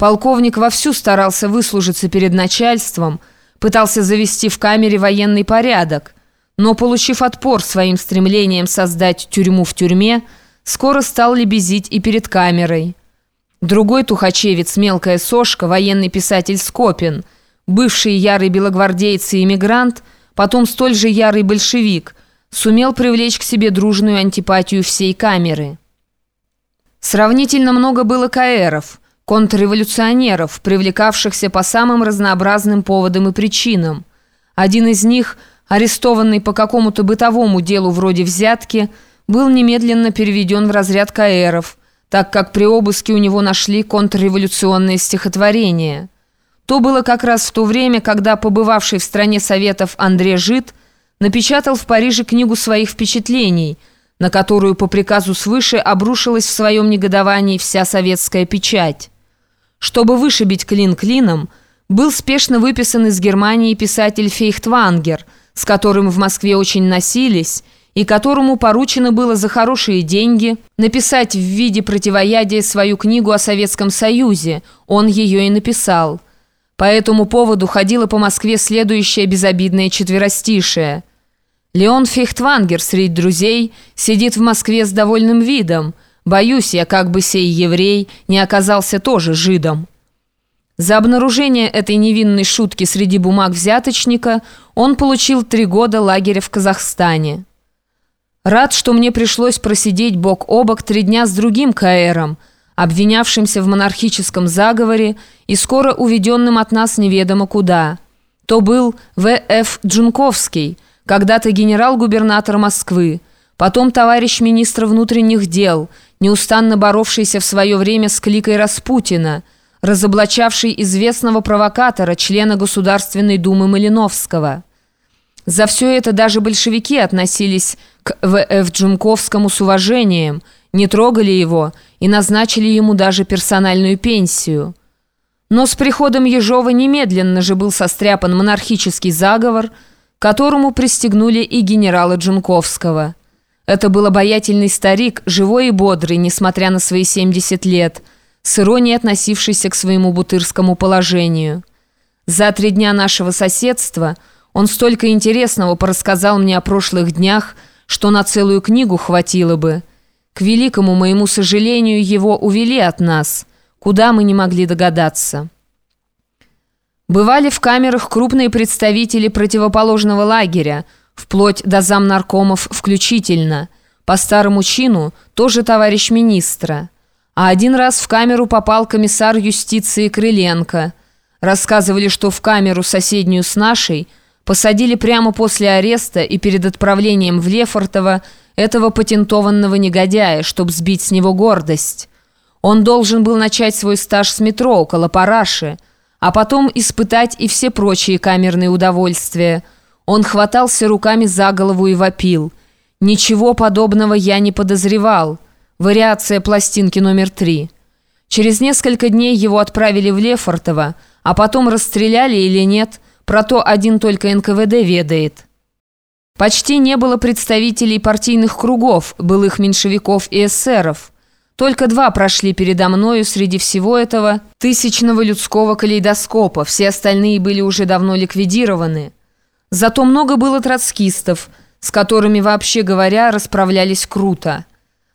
Полковник вовсю старался выслужиться перед начальством, пытался завести в камере военный порядок, но, получив отпор своим стремлением создать тюрьму в тюрьме, скоро стал лебезить и перед камерой. Другой тухачевец, мелкая сошка, военный писатель Скопин, бывший ярый белогвардейец и эмигрант, потом столь же ярый большевик, сумел привлечь к себе дружную антипатию всей камеры. Сравнительно много было каэров – контрреволюционеров, привлекавшихся по самым разнообразным поводам и причинам. Один из них, арестованный по какому-то бытовому делу вроде взятки, был немедленно переведен в разряд каэров, так как при обыске у него нашли контрреволюционные стихотворения. То было как раз в то время, когда побывавший в стране Советов Андрей Жид напечатал в Париже книгу своих впечатлений, на которую по приказу свыше обрушилась в своем негодовании вся советская печать. Чтобы вышибить клин клином, был спешно выписан из Германии писатель Фейхтвангер, с которым в Москве очень носились, и которому поручено было за хорошие деньги написать в виде противоядия свою книгу о Советском Союзе. Он ее и написал. По этому поводу ходило по Москве следующее безобидное четверостишее. Леон Фейхтвангер среди друзей сидит в Москве с довольным видом – Боюсь я, как бы сей еврей не оказался тоже жидом. За обнаружение этой невинной шутки среди бумаг взяточника он получил три года лагеря в Казахстане. Рад, что мне пришлось просидеть бок о бок три дня с другим каэром, обвинявшимся в монархическом заговоре и скоро уведенным от нас неведомо куда. То был В.Ф. Джунковский, когда-то генерал-губернатор Москвы, потом товарищ министра внутренних дел – неустанно боровшийся в свое время с кликой Распутина, разоблачавший известного провокатора, члена Государственной Думы Малиновского. За все это даже большевики относились к В.Ф. Джунковскому с уважением, не трогали его и назначили ему даже персональную пенсию. Но с приходом Ежова немедленно же был состряпан монархический заговор, которому пристегнули и генерала Джунковского – это был обаятельный старик, живой и бодрый, несмотря на свои 70 лет, с иронией относившийся к своему бутырскому положению. За три дня нашего соседства он столько интересного порассказал мне о прошлых днях, что на целую книгу хватило бы. К великому моему сожалению, его увели от нас, куда мы не могли догадаться. Бывали в камерах крупные представители противоположного лагеря – вплоть до замнаркомов включительно. По старому чину тоже товарищ министра. А один раз в камеру попал комиссар юстиции Крыленко. Рассказывали, что в камеру соседнюю с нашей посадили прямо после ареста и перед отправлением в Лефортово этого патентованного негодяя, чтобы сбить с него гордость. Он должен был начать свой стаж с метро около Параши, а потом испытать и все прочие камерные удовольствия – он хватался руками за голову и вопил. «Ничего подобного я не подозревал». Вариация пластинки номер три. Через несколько дней его отправили в Лефортово, а потом расстреляли или нет, про то один только НКВД ведает. Почти не было представителей партийных кругов, былых меньшевиков и эсеров. Только два прошли передо мною среди всего этого тысячного людского калейдоскопа, все остальные были уже давно ликвидированы. Зато много было троцкистов, с которыми, вообще говоря, расправлялись круто.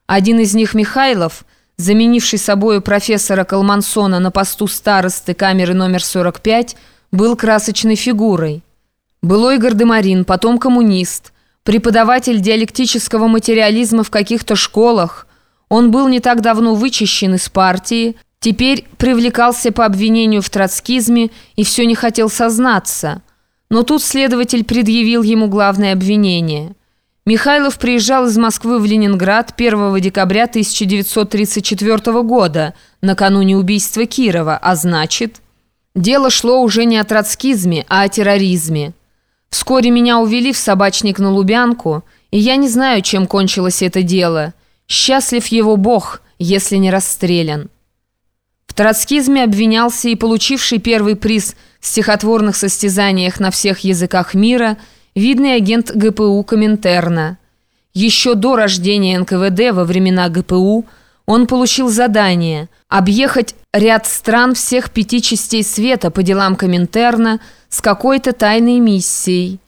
Один из них, Михайлов, заменивший собою профессора Калмансона на посту старосты камеры номер 45, был красочной фигурой. Былой гардемарин, потом коммунист, преподаватель диалектического материализма в каких-то школах. Он был не так давно вычищен из партии, теперь привлекался по обвинению в троцкизме и все не хотел сознаться – но тут следователь предъявил ему главное обвинение. Михайлов приезжал из Москвы в Ленинград 1 декабря 1934 года, накануне убийства Кирова, а значит, дело шло уже не о троцкизме, а о терроризме. Вскоре меня увели в собачник на Лубянку, и я не знаю, чем кончилось это дело. Счастлив его Бог, если не расстрелян. Троцкизме обвинялся и получивший первый приз в стихотворных состязаниях на всех языках мира видный агент ГПУ Коминтерна. Еще до рождения НКВД во времена ГПУ Он получил задание объехать ряд стран всех пяти частей света по делам Коминтерна с какой-то тайной миссией.